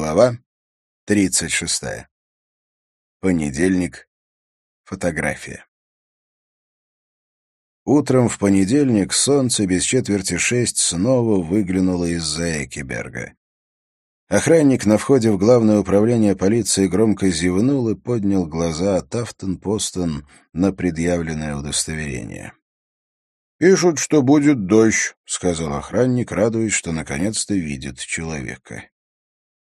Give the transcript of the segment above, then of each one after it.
Глава 36. Понедельник. Фотография. Утром в понедельник солнце без четверти шесть снова выглянуло из-за Экиберга. Охранник на входе в главное управление полиции громко зевнул и поднял глаза от Афтон-Постон на предъявленное удостоверение. «Пишут, что будет дождь», — сказал охранник, радуясь, что наконец-то видит человека.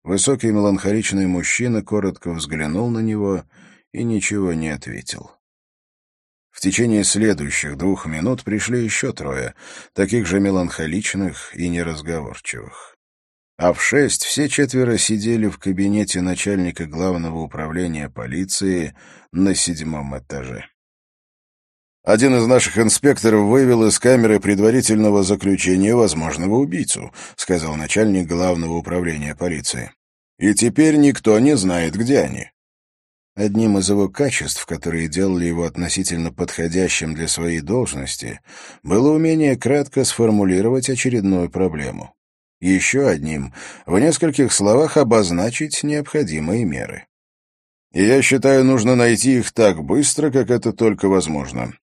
Высокий меланхоличный мужчина коротко взглянул на него и ничего не ответил. В течение следующих двух минут пришли еще трое, таких же меланхоличных и неразговорчивых. А в шесть все четверо сидели в кабинете начальника главного управления полиции на седьмом этаже. Один из наших инспекторов вывел из камеры предварительного заключения возможного убийцу, сказал начальник главного управления полиции. И теперь никто не знает, где они. Одним из его качеств, которые делали его относительно подходящим для своей должности, было умение кратко сформулировать очередную проблему. Еще одним — в нескольких словах обозначить необходимые меры. И я считаю, нужно найти их так быстро, как это только возможно.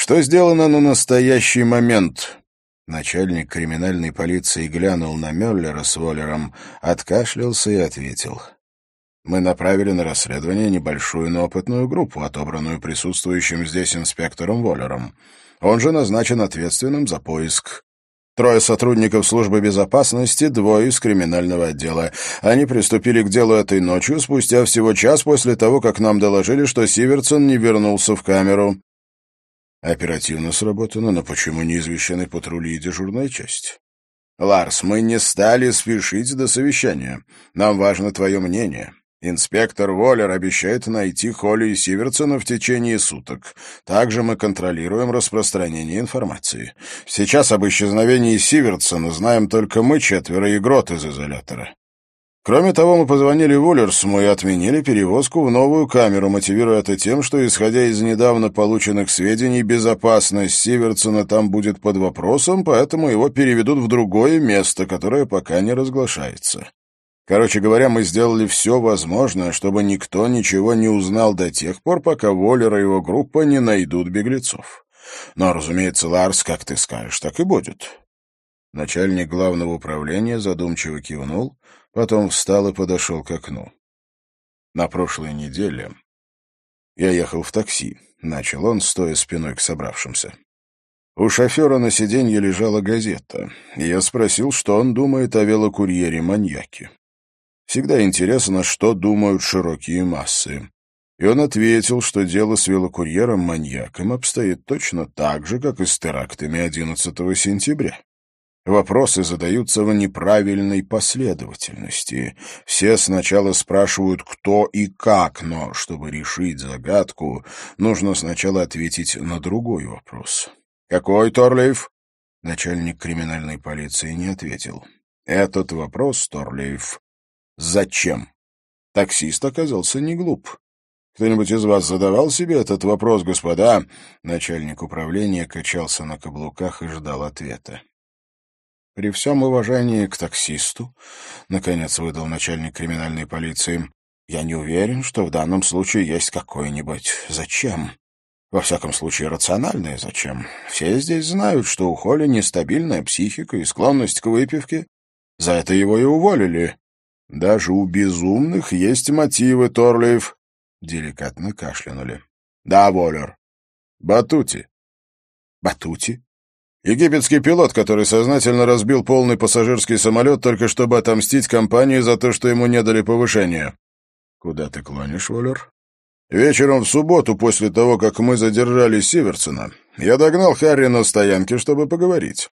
Что сделано на настоящий момент? Начальник криминальной полиции глянул на Мюллера с Воллером, откашлялся и ответил. Мы направили на расследование небольшую, но опытную группу, отобранную присутствующим здесь инспектором Воллером. Он же назначен ответственным за поиск. Трое сотрудников службы безопасности, двое из криминального отдела. Они приступили к делу этой ночью, спустя всего час после того, как нам доложили, что Сиверсон не вернулся в камеру. Оперативно сработано, но почему не извещены патрули и дежурная часть? Ларс, мы не стали спешить до совещания. Нам важно твое мнение. Инспектор Воллер обещает найти Холли и Сиверсона в течение суток. Также мы контролируем распространение информации. Сейчас об исчезновении Сиверсона знаем только мы четверо и Грот из изолятора. Кроме того, мы позвонили Вуллерсму и отменили перевозку в новую камеру, мотивируя это тем, что, исходя из недавно полученных сведений, безопасность Сиверсона там будет под вопросом, поэтому его переведут в другое место, которое пока не разглашается. Короче говоря, мы сделали все возможное, чтобы никто ничего не узнал до тех пор, пока Воллер и его группа не найдут беглецов. Но, разумеется, Ларс, как ты скажешь, так и будет. Начальник главного управления задумчиво кивнул, потом встал и подошел к окну. На прошлой неделе я ехал в такси, начал он, стоя спиной к собравшимся. У шофера на сиденье лежала газета, и я спросил, что он думает о велокурьере-маньяке. Всегда интересно, что думают широкие массы. И он ответил, что дело с велокурьером-маньяком обстоит точно так же, как и с терактами 11 сентября. Вопросы задаются в неправильной последовательности. Все сначала спрашивают, кто и как, но чтобы решить загадку, нужно сначала ответить на другой вопрос. «Какой, Торлейф?» Начальник криминальной полиции не ответил. Этот вопрос, Торлейф, «Зачем?» Таксист оказался не глуп. «Кто-нибудь из вас задавал себе этот вопрос, господа?» Начальник управления качался на каблуках и ждал ответа. При всем уважении к таксисту, наконец выдал начальник криминальной полиции, я не уверен, что в данном случае есть какое-нибудь «зачем». Во всяком случае, рациональное «зачем». Все здесь знают, что у Холли нестабильная психика и склонность к выпивке. За это его и уволили. Даже у безумных есть мотивы, Торлиев. Деликатно кашлянули. Да, Воллер. Батути. Батути? Египетский пилот, который сознательно разбил полный пассажирский самолет, только чтобы отомстить компании за то, что ему не дали повышения. Куда ты клонишь, Воллер? Вечером в субботу, после того, как мы задержали Сиверсона, я догнал Харри на стоянке, чтобы поговорить.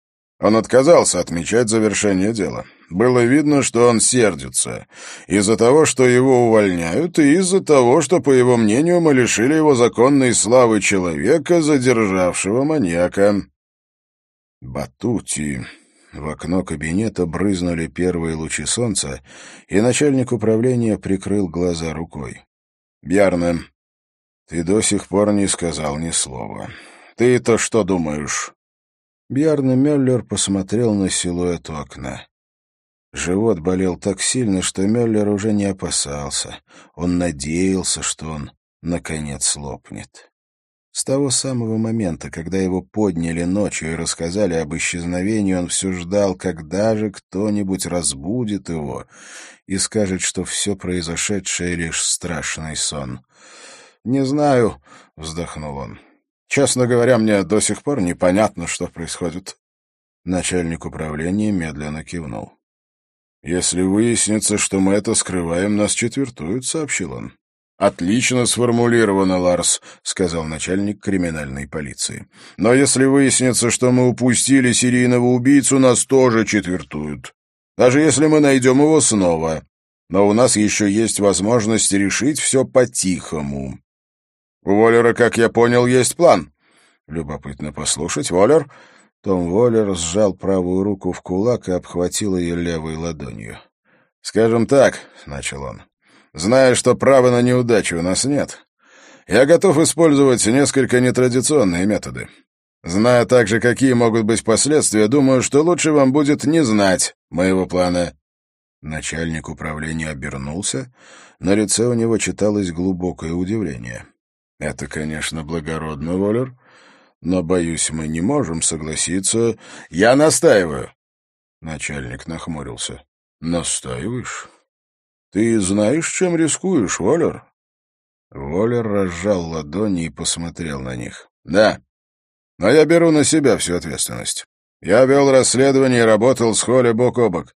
Он отказался отмечать завершение дела. Было видно, что он сердится. Из-за того, что его увольняют, и из-за того, что, по его мнению, мы лишили его законной славы человека, задержавшего маньяка. Батути. В окно кабинета брызнули первые лучи солнца, и начальник управления прикрыл глаза рукой. «Бьярне, ты до сих пор не сказал ни слова. Ты-то что думаешь?» Бьярне Мюллер посмотрел на силуэт у окна. Живот болел так сильно, что Мюллер уже не опасался. Он надеялся, что он, наконец, лопнет. С того самого момента, когда его подняли ночью и рассказали об исчезновении, он все ждал, когда же кто-нибудь разбудит его и скажет, что все произошедшее — лишь страшный сон. «Не знаю», — вздохнул он. «Честно говоря, мне до сих пор непонятно, что происходит». Начальник управления медленно кивнул. «Если выяснится, что мы это скрываем, нас четвертуют», — сообщил он. «Отлично сформулировано, Ларс», — сказал начальник криминальной полиции. «Но если выяснится, что мы упустили серийного убийцу, нас тоже четвертуют. Даже если мы найдем его снова. Но у нас еще есть возможность решить все по-тихому. У Воллера, как я понял, есть план». «Любопытно послушать, Воллер». Том Воллер сжал правую руку в кулак и обхватил ее левой ладонью. «Скажем так», — начал он, Зная, что права на неудачу у нас нет, я готов использовать несколько нетрадиционные методы. Зная также, какие могут быть последствия, думаю, что лучше вам будет не знать моего плана». Начальник управления обернулся. На лице у него читалось глубокое удивление. «Это, конечно, благородно, Воллер, но, боюсь, мы не можем согласиться. Я настаиваю!» Начальник нахмурился. «Настаиваешь? «Ты знаешь, чем рискуешь, Воллер?» Воллер разжал ладони и посмотрел на них. «Да, но я беру на себя всю ответственность. Я вел расследование и работал с Холли бок о бок.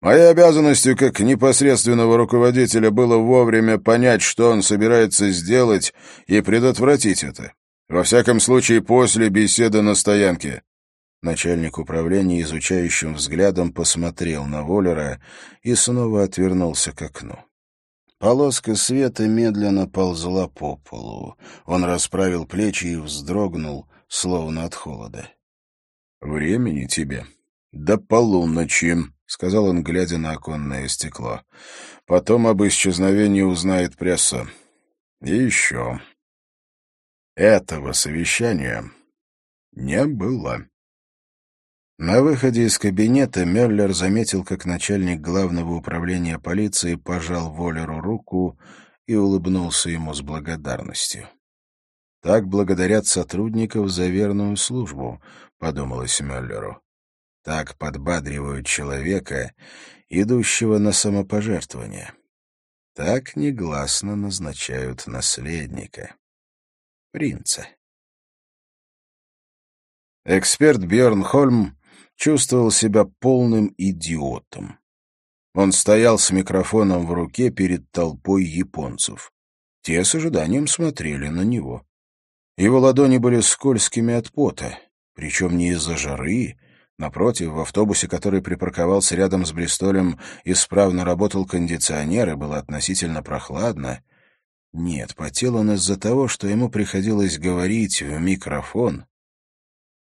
Моей обязанностью как непосредственного руководителя было вовремя понять, что он собирается сделать, и предотвратить это. Во всяком случае, после беседы на стоянке. Начальник управления изучающим взглядом посмотрел на Воллера и снова отвернулся к окну. Полоска света медленно ползла по полу. Он расправил плечи и вздрогнул, словно от холода. «Времени тебе до полуночи», — сказал он, глядя на оконное стекло. «Потом об исчезновении узнает пресса. И еще. Этого совещания не было». На выходе из кабинета Мюллер заметил, как начальник главного управления полиции пожал Воллеру руку и улыбнулся ему с благодарностью. «Так благодарят сотрудников за верную службу», — подумалось Мюллеру. «Так подбадривают человека, идущего на самопожертвование. Так негласно назначают наследника, принца». Эксперт Бjörn Хольм чувствовал себя полным идиотом. Он стоял с микрофоном в руке перед толпой японцев. Те с ожиданием смотрели на него. Его ладони были скользкими от пота, причем не из-за жары. Напротив, в автобусе, который припарковался рядом с Бристолем, исправно работал кондиционер, и было относительно прохладно. Нет, потел он из-за того, что ему приходилось говорить в микрофон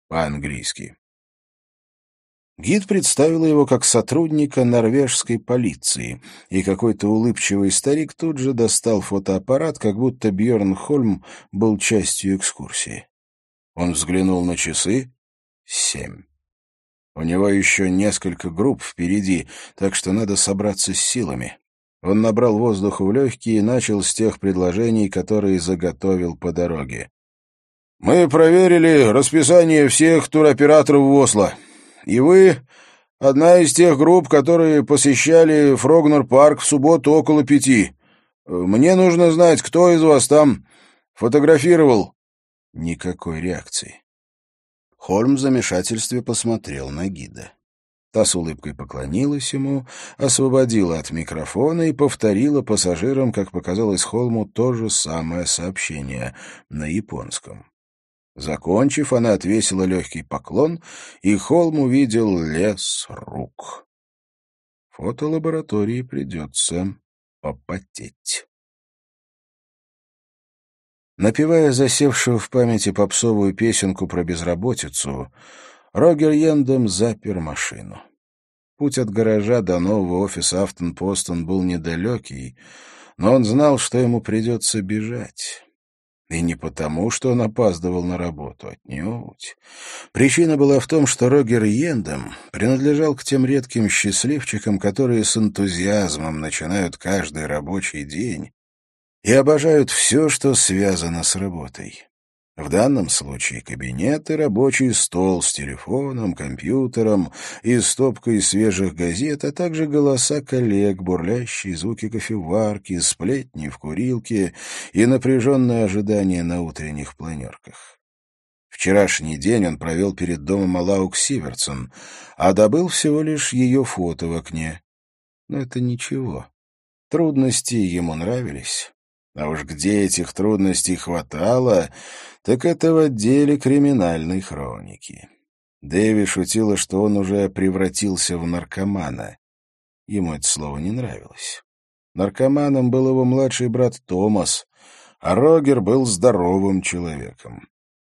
по-английски. Гид представил его как сотрудника норвежской полиции, и какой-то улыбчивый старик тут же достал фотоаппарат, как будто Бьерн Хольм был частью экскурсии. Он взглянул на часы — семь. У него еще несколько групп впереди, так что надо собраться с силами. Он набрал воздух в легкие и начал с тех предложений, которые заготовил по дороге. «Мы проверили расписание всех туроператоров в Осло. И вы одна из тех групп, которые посещали Фрогнер-парк в субботу около пяти. Мне нужно знать, кто из вас там фотографировал». Никакой реакции. Хольм в замешательстве посмотрел на гида. Та с улыбкой поклонилась ему, освободила от микрофона и повторила пассажирам, как показалось Холму, то же самое сообщение на японском. Закончив, она отвесила легкий поклон, и Холм увидел лес рук. Фотолаборатории придется попотеть. Напевая засевшую в памяти попсовую песенку про безработицу, Рогер Йендем запер машину. Путь от гаража до нового офиса Афтон-Постон был недалекий, но он знал, что ему придется бежать. И не потому, что он опаздывал на работу, отнюдь. Причина была в том, что Рогер Йендем принадлежал к тем редким счастливчикам, которые с энтузиазмом начинают каждый рабочий день и обожают все, что связано с работой. В данном случае кабинет и рабочий стол с телефоном, компьютером и стопкой свежих газет, а также голоса коллег, бурлящие звуки кофеварки, сплетни в курилке и напряженное ожидание на утренних планерках. Вчерашний день он провел перед домом Алаук Сиверсон, а добыл всего лишь ее фото в окне. Но это ничего. Трудности ему нравились. А уж где этих трудностей хватало, так это в отделе криминальной хроники. Дэви шутила, что он уже превратился в наркомана. Ему это слово не нравилось. Наркоманом был его младший брат Томас, а Рогер был здоровым человеком.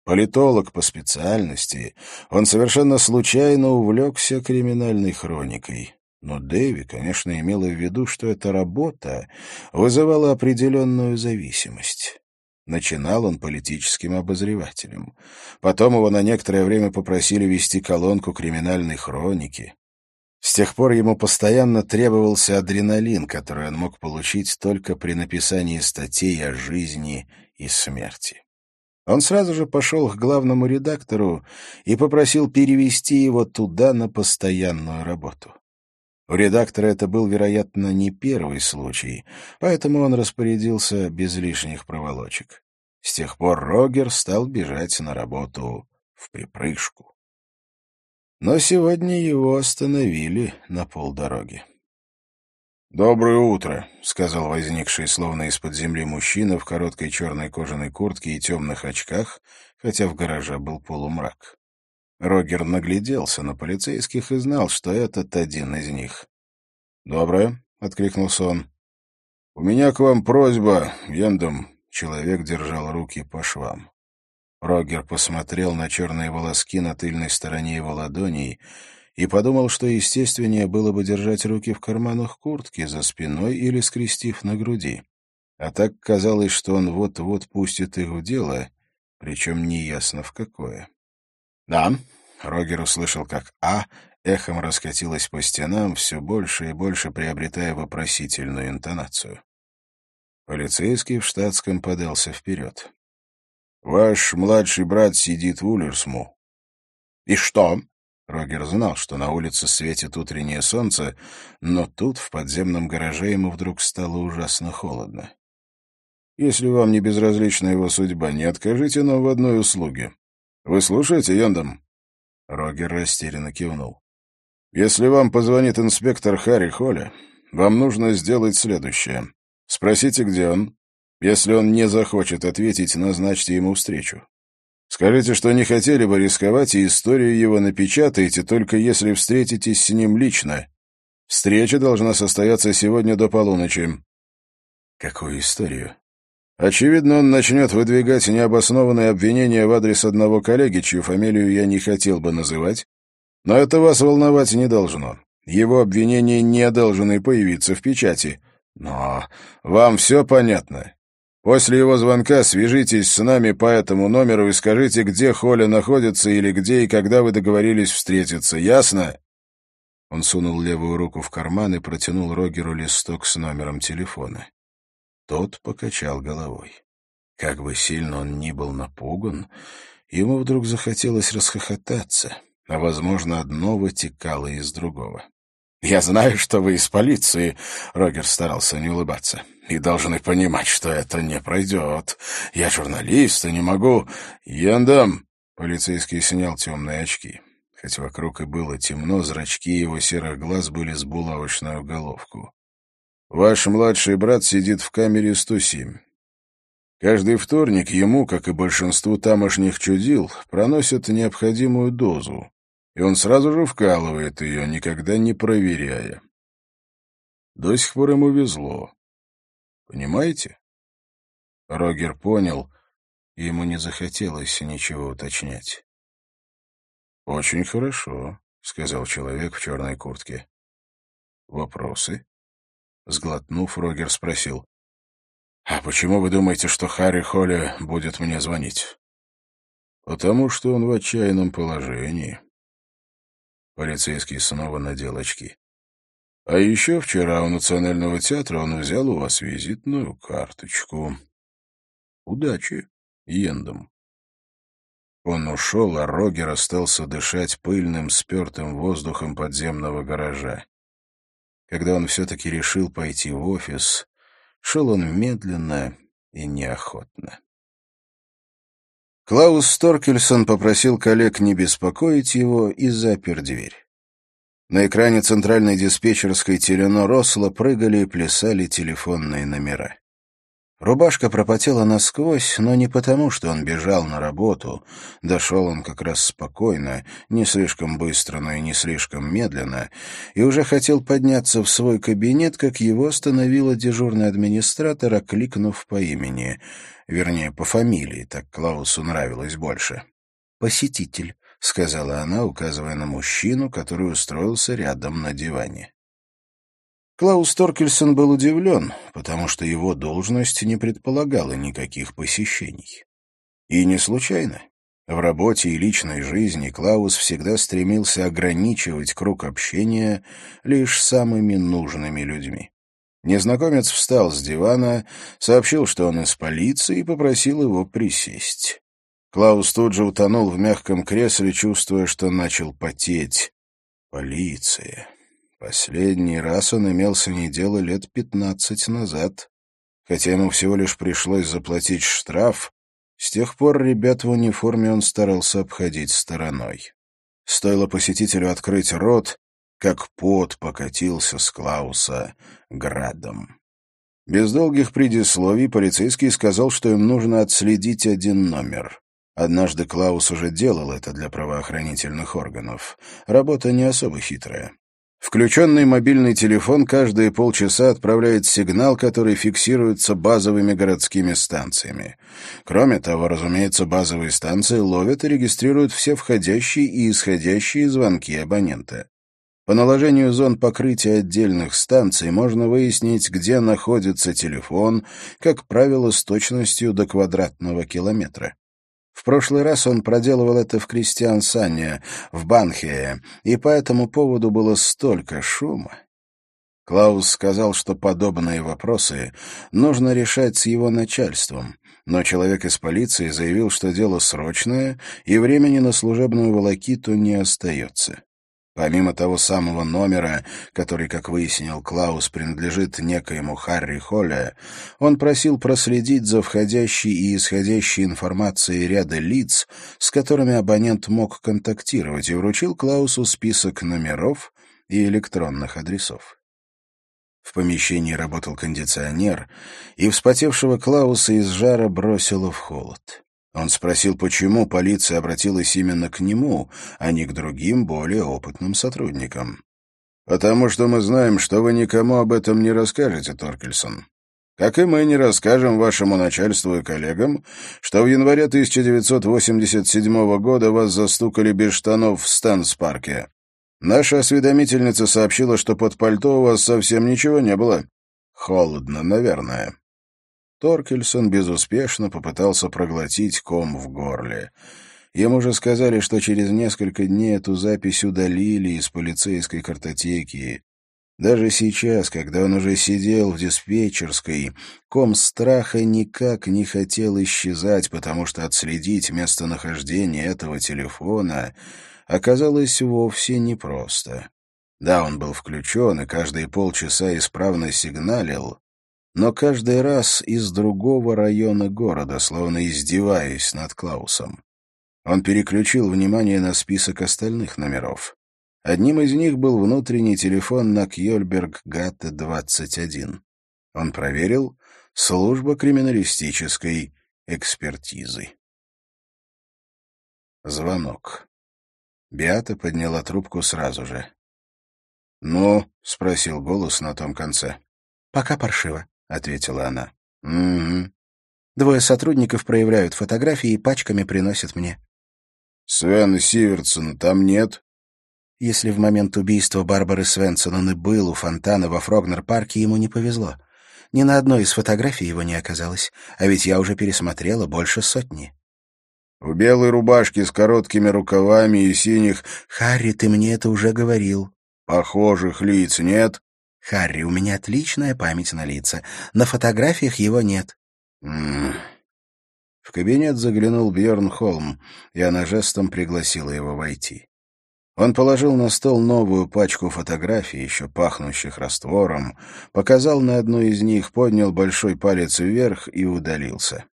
Политолог по специальности, он совершенно случайно увлекся криминальной хроникой. Но Дэви, конечно, имела в виду, что эта работа вызывала определенную зависимость. Начинал он политическим обозревателем. Потом его на некоторое время попросили вести колонку криминальной хроники. С тех пор ему постоянно требовался адреналин, который он мог получить только при написании статей о жизни и смерти. Он сразу же пошел к главному редактору и попросил перевести его туда на постоянную работу. У редактора это был, вероятно, не первый случай, поэтому он распорядился без лишних проволочек. С тех пор Рогер стал бежать на работу в припрыжку. Но сегодня его остановили на полдороги. «Доброе утро», — сказал возникший словно из-под земли мужчина в короткой черной кожаной куртке и темных очках, хотя в гараже был полумрак. Рогер нагляделся на полицейских и знал, что этот один из них. «Доброе», — откликнулся он. «У меня к вам просьба, Яндом». Человек держал руки по швам. Рогер посмотрел на черные волоски на тыльной стороне его ладоней и подумал, что естественнее было бы держать руки в карманах куртки за спиной или скрестив на груди. А так казалось, что он вот-вот пустит их в дело, причем неясно в какое. «Да», — Рогер услышал, как «А» эхом раскатилось по стенам, все больше и больше приобретая вопросительную интонацию. Полицейский в штатском подался вперед. «Ваш младший брат сидит в Улерсму». «И что?» Рогер знал, что на улице светит утреннее солнце, но тут, в подземном гараже, ему вдруг стало ужасно холодно. «Если вам не безразлична его судьба, не откажите нам в одной услуге. Вы слушаете, Йондам?» Рогер растерянно кивнул. «Если вам позвонит инспектор Харри Холли, вам нужно сделать следующее. Спросите, где он. Если он не захочет ответить, назначьте ему встречу. Скажите, что не хотели бы рисковать, и историю его напечатаете, только если встретитесь с ним лично. Встреча должна состояться сегодня до полуночи». «Какую историю?» Очевидно, он начнет выдвигать необоснованные обвинения в адрес одного коллеги, чью фамилию я не хотел бы называть, но это вас волновать не должно. Его обвинения не должны появиться в печати. Но вам все понятно. После его звонка свяжитесь с нами по этому номеру и скажите, где Холя находится или где и когда вы договорились встретиться. Ясно?» Он сунул левую руку в карман и протянул Рогеру листок с номером телефона. Тот покачал головой. Как бы сильно он ни был напуган, ему вдруг захотелось расхохотаться, а, возможно, одно вытекало из другого. «Я знаю, что вы из полиции», — Рогер старался не улыбаться, «и должны понимать, что это не пройдет. Я журналист и не могу...» «Яндам!» — полицейский снял темные очки. Хоть вокруг и было темно, зрачки его серых глаз были с булавочную головку. Ваш младший брат сидит в камере 107. Каждый вторник ему, как и большинству тамошних чудил, проносят необходимую дозу, и он сразу же вкалывает ее, никогда не проверяя. До сих пор ему везло. Понимаете? Рогер понял, и ему не захотелось ничего уточнять. «Очень хорошо», — сказал человек в черной куртке. «Вопросы?» Сглотнув, Рогер спросил. «А почему вы думаете, что Харри Холли будет мне звонить?» «Потому что он в отчаянном положении». Полицейский снова надел очки. «А еще вчера у Национального театра он взял у вас визитную карточку. Удачи, Ендом». Он ушел, а Рогер остался дышать пыльным, спертым воздухом подземного гаража. Когда он все-таки решил пойти в офис, шел он медленно и неохотно. Клаус Сторкельсон попросил коллег не беспокоить его и запер дверь. На экране центральной диспетчерской Телено Росла прыгали и плясали телефонные номера. Рубашка пропотела насквозь, но не потому, что он бежал на работу. Дошел он как раз спокойно, не слишком быстро, но и не слишком медленно, и уже хотел подняться в свой кабинет, как его остановила дежурный администратор, окликнув по имени. Вернее, по фамилии, так Клаусу нравилось больше. «Посетитель», — сказала она, указывая на мужчину, который устроился рядом на диване. Клаус Торкельсон был удивлен, потому что его должность не предполагала никаких посещений. И не случайно. В работе и личной жизни Клаус всегда стремился ограничивать круг общения лишь самыми нужными людьми. Незнакомец встал с дивана, сообщил, что он из полиции, и попросил его присесть. Клаус тут же утонул в мягком кресле, чувствуя, что начал потеть. Полиция. Последний раз он имелся не дело лет пятнадцать назад. Хотя ему всего лишь пришлось заплатить штраф, с тех пор ребят в униформе он старался обходить стороной. Стоило посетителю открыть рот, как пот покатился с Клауса градом. Без долгих предисловий полицейский сказал, что им нужно отследить один номер. Однажды Клаус уже делал это для правоохранительных органов. Работа не особо хитрая. Включенный мобильный телефон каждые полчаса отправляет сигнал, который фиксируется базовыми городскими станциями. Кроме того, разумеется, базовые станции ловят и регистрируют все входящие и исходящие звонки абонента. По наложению зон покрытия отдельных станций можно выяснить, где находится телефон, как правило, с точностью до квадратного километра. В прошлый раз он проделывал это в Кристиансане, в Банхее, и по этому поводу было столько шума. Клаус сказал, что подобные вопросы нужно решать с его начальством, но человек из полиции заявил, что дело срочное, и времени на служебную волокиту не остается. Помимо того самого номера, который, как выяснил Клаус, принадлежит некоему Харри Холле, он просил проследить за входящей и исходящей информацией ряда лиц, с которыми абонент мог контактировать, и вручил Клаусу список номеров и электронных адресов. В помещении работал кондиционер, и вспотевшего Клауса из жара бросило в холод. Он спросил, почему полиция обратилась именно к нему, а не к другим, более опытным сотрудникам. «Потому что мы знаем, что вы никому об этом не расскажете, Торкельсон. Как и мы не расскажем вашему начальству и коллегам, что в январе 1987 года вас застукали без штанов в Станс-парке. Наша осведомительница сообщила, что под пальто у вас совсем ничего не было. Холодно, наверное. Торкельсон безуспешно попытался проглотить ком в горле. Ему же сказали, что через несколько дней эту запись удалили из полицейской картотеки. Даже сейчас, когда он уже сидел в диспетчерской, ком страха никак не хотел исчезать, потому что отследить местонахождение этого телефона оказалось вовсе непросто. Да, он был включен и каждые полчаса исправно сигналил, но каждый раз из другого района города, словно издеваясь над Клаусом. Он переключил внимание на список остальных номеров. Одним из них был внутренний телефон на Кьольберг-Гатте-21. Он проверил служба криминалистической экспертизы. Звонок. Биата подняла трубку сразу же. «Ну?» — спросил голос на том конце. «Пока паршиво», ответила она. «Угу». Двое сотрудников проявляют фотографии и пачками приносят мне. Свена Сиверсона там нет? Если в момент убийства Барбары Свенсон он и был у фонтана во Фрогнер-парке, ему не повезло. Ни на одной из фотографий его не оказалось, а ведь я уже пересмотрела больше сотни. В белой рубашке с короткими рукавами и синих... Харри, ты мне это уже говорил. Похожих лиц нет? Харри, у меня отличная память на лица. На фотографиях его нет. М -м. В кабинет заглянул Бьерн Холм, и она жестом пригласила его войти. Он положил на стол новую пачку фотографий, еще пахнущих раствором, показал на одну из них, поднял большой палец вверх и удалился.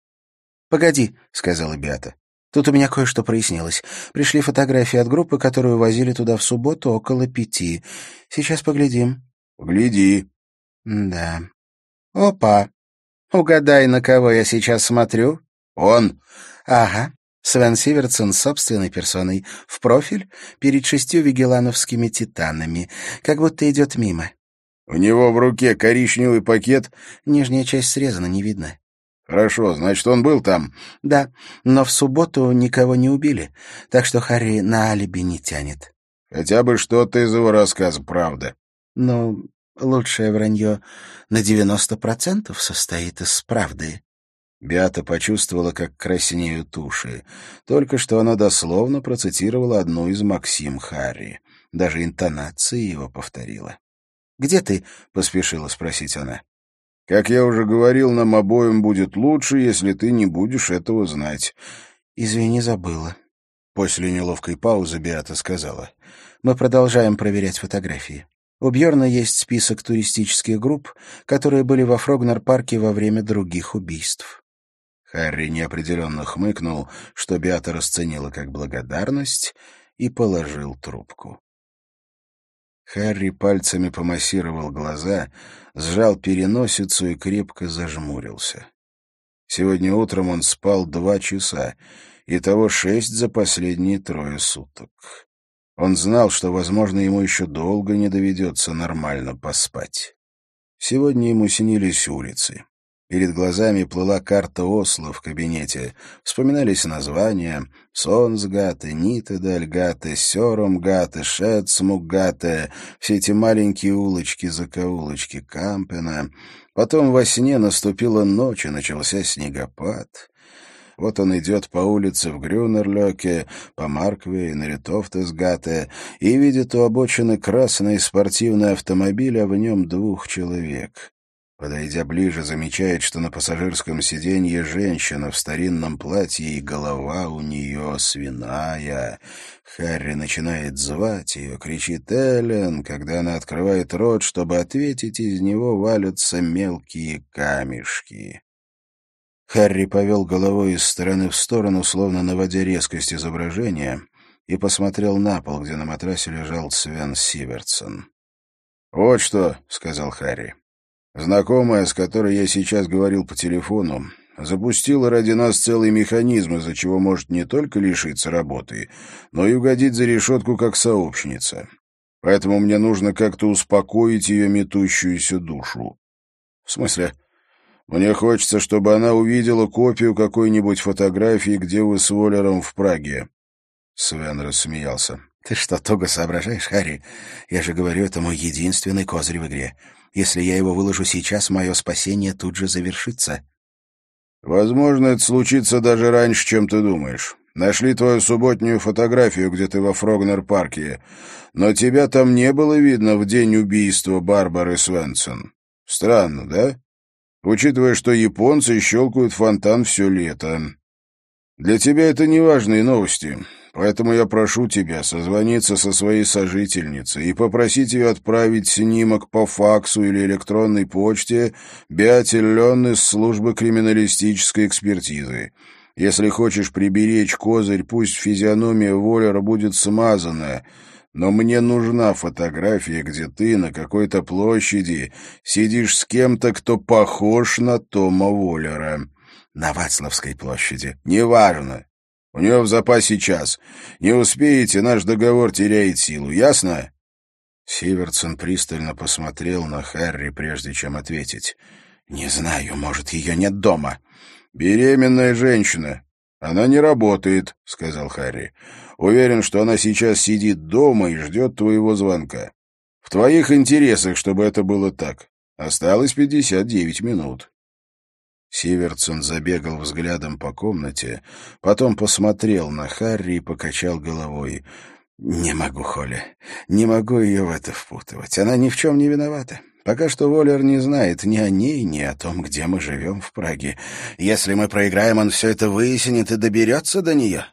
«Погоди», — сказала Беата. «Тут у меня кое-что прояснилось. Пришли фотографии от группы, которую возили туда в субботу около пяти. Сейчас поглядим». «Гляди». «Да». «Опа! Угадай, на кого я сейчас смотрю?» «Он?» «Ага. Свен Сиверсон собственной персоной, в профиль, перед шестью вигелановскими титанами, как будто идет мимо». «У него в руке коричневый пакет?» «Нижняя часть срезана, не видно». «Хорошо, значит, он был там?» «Да, но в субботу никого не убили, так что Харри на алиби не тянет». «Хотя бы что-то из его рассказа правда». «Ну, лучшее вранье на девяносто процентов состоит из правды». Беата почувствовала, как краснеют уши. Только что она дословно процитировала одну из Максим Харри. Даже интонации его повторила. «Где ты?» — поспешила спросить она. «Как я уже говорил, нам обоим будет лучше, если ты не будешь этого знать». «Извини, забыла». После неловкой паузы Беата сказала. «Мы продолжаем проверять фотографии. У Бьерна есть список туристических групп, которые были во Фрогнер-парке во время других убийств. Харри неопределенно хмыкнул, что Беата расценила как благодарность, и положил трубку. Харри пальцами помассировал глаза, сжал переносицу и крепко зажмурился. Сегодня утром он спал два часа, и того шесть за последние трое суток. Он знал, что, возможно, ему еще долго не доведется нормально поспать. Сегодня ему снились улицы. Перед глазами плыла карта Осло в кабинете. Вспоминались названия Сонсгаты, Нитедальгаты, Сёромгаты, Шецмугаты, все эти маленькие улочки-закоулочки Кампена. Потом во сне наступила ночь, и начался снегопад. Вот он идет по улице в Грюнерлёке, по Маркве и на Ритофтесгате, и видит у обочины красный спортивный автомобиль, а в нем двух человек. Подойдя ближе, замечает, что на пассажирском сиденье женщина в старинном платье, и голова у нее свиная. Харри начинает звать ее, кричит «Эллен!» Когда она открывает рот, чтобы ответить, из него валятся мелкие камешки. Харри повел головой из стороны в сторону, словно наводя резкость изображения, и посмотрел на пол, где на матрасе лежал Свен Сиверсон. «Вот что», — сказал Харри. Знакомая, с которой я сейчас говорил по телефону, запустила ради нас целый механизм, из-за чего может не только лишиться работы, но и угодить за решетку как сообщница. Поэтому мне нужно как-то успокоить ее метущуюся душу. В смысле, мне хочется, чтобы она увидела копию какой-нибудь фотографии, где вы с Воллером в Праге. Свен рассмеялся. «Ты что, туго соображаешь, Харри? Я же говорю, это мой единственный козырь в игре. Если я его выложу сейчас, мое спасение тут же завершится». «Возможно, это случится даже раньше, чем ты думаешь. Нашли твою субботнюю фотографию, где ты во Фрогнер-парке, но тебя там не было видно в день убийства Барбары Свенсон. Странно, да? Учитывая, что японцы щелкают фонтан все лето. Для тебя это неважные новости. Поэтому я прошу тебя созвониться со своей сожительницей и попросить ее отправить снимок по факсу или электронной почте Беате из службы криминалистической экспертизы. Если хочешь приберечь козырь, пусть физиономия Воллера будет смазанная, но мне нужна фотография, где ты на какой-то площади сидишь с кем-то, кто похож на Тома Воллера. На Вацлавской площади. Неважно. У нее в запасе час. Не успеете, наш договор теряет силу. Ясно?» Сиверсон пристально посмотрел на Харри, прежде чем ответить. «Не знаю, может, ее нет дома». «Беременная женщина. Она не работает», — сказал Харри. «Уверен, что она сейчас сидит дома и ждет твоего звонка. В твоих интересах, чтобы это было так. Осталось пятьдесят девять минут. Сиверсон забегал взглядом по комнате, потом посмотрел на Харри и покачал головой. «Не могу, Холли, не могу ее в это впутывать. Она ни в чем не виновата. Пока что Воллер не знает ни о ней, ни о том, где мы живем в Праге. Если мы проиграем, он все это выяснит и доберется до нее».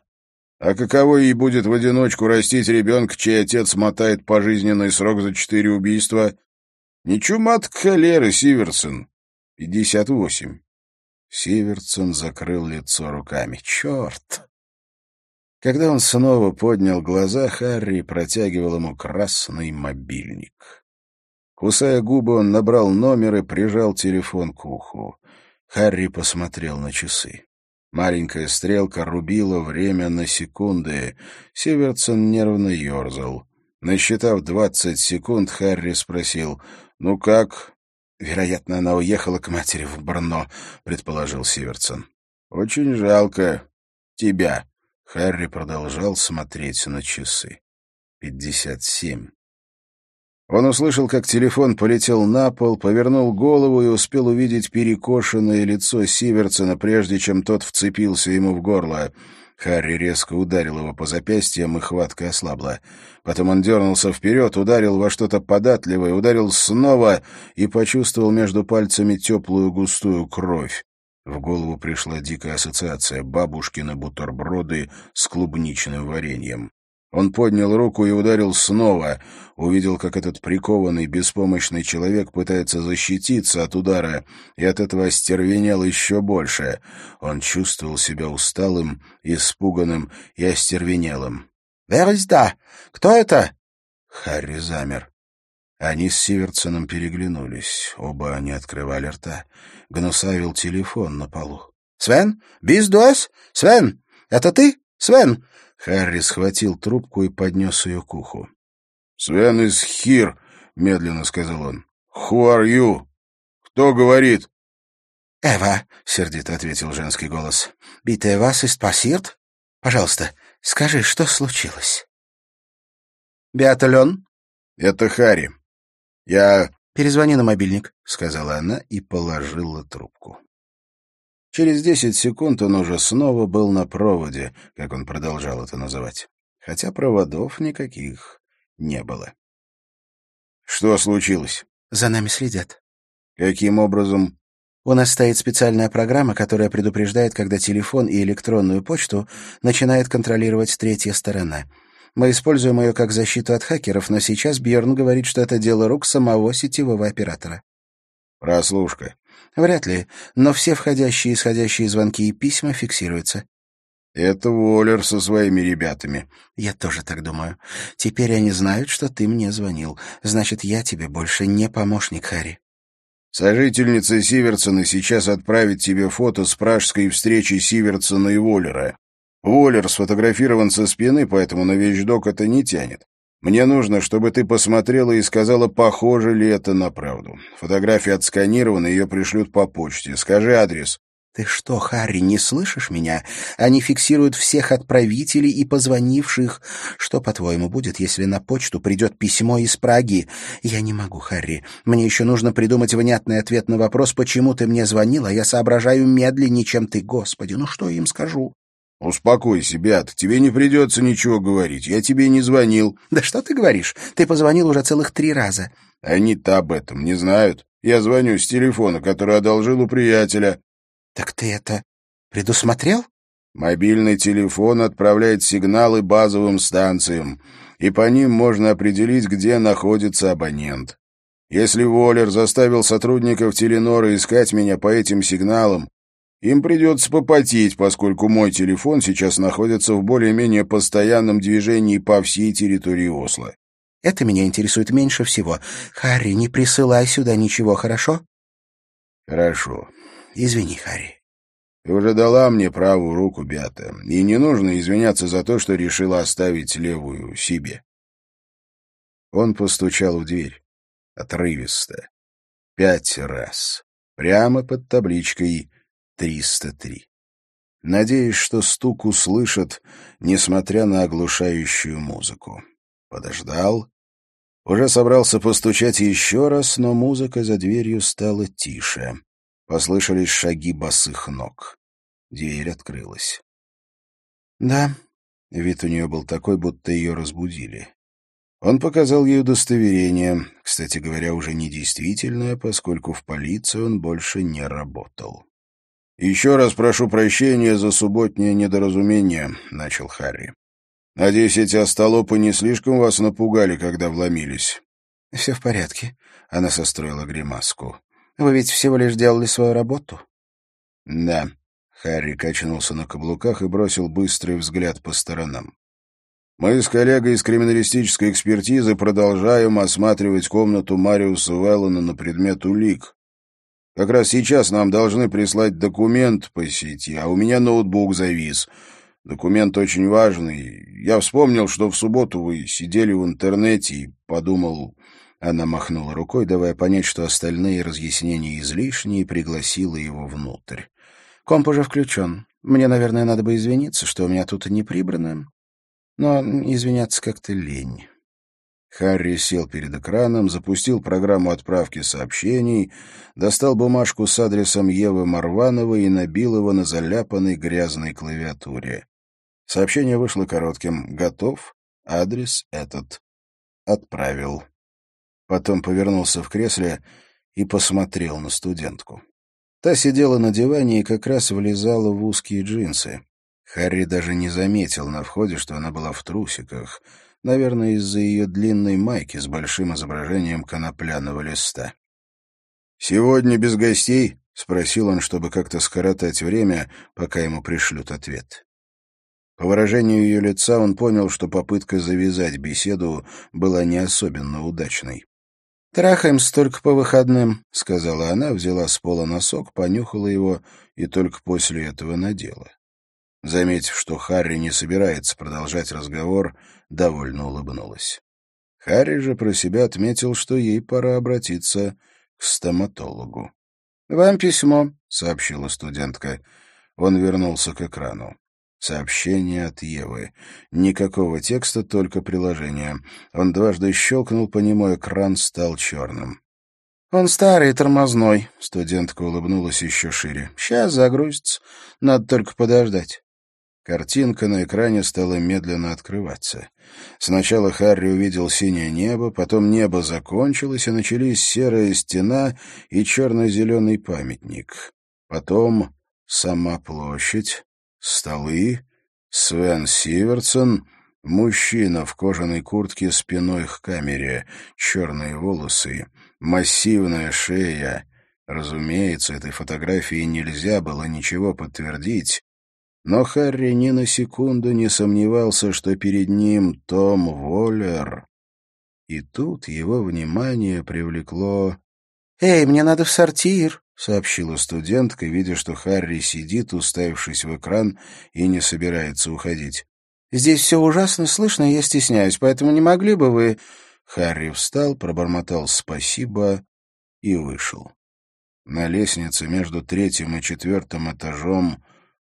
«А каково ей будет в одиночку растить ребенка, чей отец мотает пожизненный срок за четыре убийства?» «Не чумат холеры, Сиверсон. Пятьдесят восемь». Сиверсон закрыл лицо руками. «Черт!» Когда он снова поднял глаза, Харри протягивал ему красный мобильник. Кусая губы, он набрал номер и прижал телефон к уху. Харри посмотрел на часы. Маленькая стрелка рубила время на секунды. Сиверсон нервно ерзал. Насчитав двадцать секунд, Харри спросил, «Ну как?» «Вероятно, она уехала к матери в Брно», — предположил Сиверсон. «Очень жалко тебя». Харри продолжал смотреть на часы. «Пятьдесят семь». Он услышал, как телефон полетел на пол, повернул голову и успел увидеть перекошенное лицо Сиверсона, прежде чем тот вцепился ему в горло. Харри резко ударил его по запястьям, и хватка ослабла. Потом он дернулся вперед, ударил во что-то податливое, ударил снова и почувствовал между пальцами теплую густую кровь. В голову пришла дикая ассоциация бабушкины бутерброды с клубничным вареньем. Он поднял руку и ударил снова. Увидел, как этот прикованный, беспомощный человек пытается защититься от удара, и от этого остервенел еще больше. Он чувствовал себя усталым, испуганным и остервенелым. «Верзда! Кто это?» Харри замер. Они с Сиверсоном переглянулись. Оба они открывали рта. Гнусавил телефон на полу. «Свен? Биздуэс? Свен? Это ты? Свен?» Харри схватил трубку и поднес ее к уху. «Свен из Хир», — медленно сказал он. «Who are you? Кто говорит?» «Эва», — сердито ответил женский голос. «Бите вас ist passiert? Пожалуйста, скажи, что случилось?» «Беата Лен?» «Это Харри. Я...» «Перезвони на мобильник», — сказала она и положила трубку. Через десять секунд он уже снова был на проводе, как он продолжал это называть. Хотя проводов никаких не было. «Что случилось?» «За нами следят». «Каким образом?» «У нас стоит специальная программа, которая предупреждает, когда телефон и электронную почту начинает контролировать третья сторона. Мы используем ее как защиту от хакеров, но сейчас Бьерн говорит, что это дело рук самого сетевого оператора». «Прослушка. Вряд ли, но все входящие и исходящие звонки и письма фиксируются. Это Уоллер со своими ребятами. Я тоже так думаю. Теперь они знают, что ты мне звонил. Значит, я тебе больше не помощник, Харри. Сожительница Сиверсона сейчас отправит тебе фото с пражской встречи Сиверсона и Уоллера. Уоллер сфотографирован со спины, поэтому на вещдок это не тянет. Мне нужно, чтобы ты посмотрела и сказала, похоже ли это на правду. Фотография отсканирована, ее пришлют по почте. Скажи адрес». «Ты что, Харри, не слышишь меня? Они фиксируют всех отправителей и позвонивших. Что, по-твоему, будет, если на почту придет письмо из Праги? Я не могу, Харри. Мне еще нужно придумать внятный ответ на вопрос, почему ты мне звонила. Я соображаю медленнее, чем ты. Господи, ну что я им скажу?» «Успокойся, Беат, тебе не придется ничего говорить. Я тебе не звонил». «Да что ты говоришь? Ты позвонил уже целых три раза». «Они-то об этом не знают. Я звоню с телефона, который одолжил у приятеля». «Так ты это предусмотрел?» «Мобильный телефон отправляет сигналы базовым станциям, и по ним можно определить, где находится абонент. Если Воллер заставил сотрудников Теленора искать меня по этим сигналам, им придется попотеть, поскольку мой телефон сейчас находится в более-менее постоянном движении по всей территории Осло. Это меня интересует меньше всего. Харри, не присылай сюда ничего, хорошо? Хорошо. Извини, Харри. Ты уже дала мне правую руку, Бята, и не нужно извиняться за то, что решила оставить левую себе. Он постучал в дверь. Отрывисто. Пять раз. Прямо под табличкой 303. Надеюсь, что стук услышат, несмотря на оглушающую музыку. Подождал, Уже собрался постучать еще раз, но музыка за дверью стала тише. Послышались шаги босых ног. Дверь открылась. «Да». Вид у нее был такой, будто ее разбудили. Он показал ей удостоверение, кстати говоря, уже недействительное, поскольку в полиции он больше не работал. «Еще раз прошу прощения за субботнее недоразумение», — начал Харри. «Надеюсь, эти остолопы не слишком вас напугали, когда вломились?» «Все в порядке», — она состроила гримаску. «Вы ведь всего лишь делали свою работу?» «Да», — Харри качнулся на каблуках и бросил быстрый взгляд по сторонам. Мы с коллегой из криминалистической экспертизы продолжаем осматривать комнату Мариуса Веллона на предмет улик. Как раз сейчас нам должны прислать документ по сети, а у меня ноутбук завис. Документ очень важный. Я вспомнил, что в субботу вы сидели в интернете и подумал... Она махнула рукой, давая понять, что остальные разъяснения излишни, и пригласила его внутрь. «Комп уже включен. Мне, наверное, надо бы извиниться, что у меня тут не прибрано. Но извиняться как-то лень. Харри сел перед экраном, запустил программу отправки сообщений, достал бумажку с адресом Евы Марвановой и набил его на заляпанной грязной клавиатуре. Сообщение вышло коротким. «Готов? Адрес этот». Отправил. Потом повернулся в кресле и посмотрел на студентку. Та сидела на диване и как раз влезала в узкие джинсы. Харри даже не заметил на входе, что она была в трусиках, наверное, из-за ее длинной майки с большим изображением конопляного листа. «Сегодня без гостей?» — спросил он, чтобы как-то скоротать время, пока ему пришлют ответ. По выражению ее лица он понял, что попытка завязать беседу была не особенно удачной. «Трахаемся только по выходным», — сказала она, взяла с пола носок, понюхала его и только после этого надела. Заметив, что Харри не собирается продолжать разговор, довольно улыбнулась. Харри же про себя отметил, что ей пора обратиться к стоматологу. «Вам письмо», — сообщила студентка. Он вернулся к экрану. Сообщение от Евы. Никакого текста, только приложение. Он дважды щелкнул по нему, экран стал черным. «Он старый, тормозной», — студентка улыбнулась еще шире. «Сейчас загрузится. Надо только подождать». Картинка на экране стала медленно открываться. Сначала Харри увидел синее небо, потом небо закончилось, и начались серая стена и черно-зеленый памятник. Потом сама площадь, столы, Свен Сиверсон, мужчина в кожаной куртке спиной к камере, черные волосы, массивная шея. Разумеется, этой фотографии нельзя было ничего подтвердить, но Харри ни на секунду не сомневался, что перед ним Том Воллер. И тут его внимание привлекло... «Эй, мне надо в сортир», — сообщила студентка, видя, что Харри сидит, уставившись в экран, и не собирается уходить. «Здесь все ужасно слышно, я стесняюсь, поэтому не могли бы вы...» Харри встал, пробормотал «спасибо» и вышел. На лестнице между третьим и четвертым этажом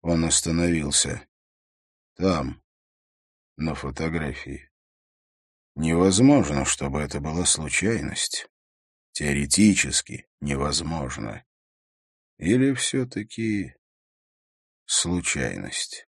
он остановился. Там, на фотографии. Невозможно, чтобы это была случайность. Теоретически невозможно. Или все-таки случайность?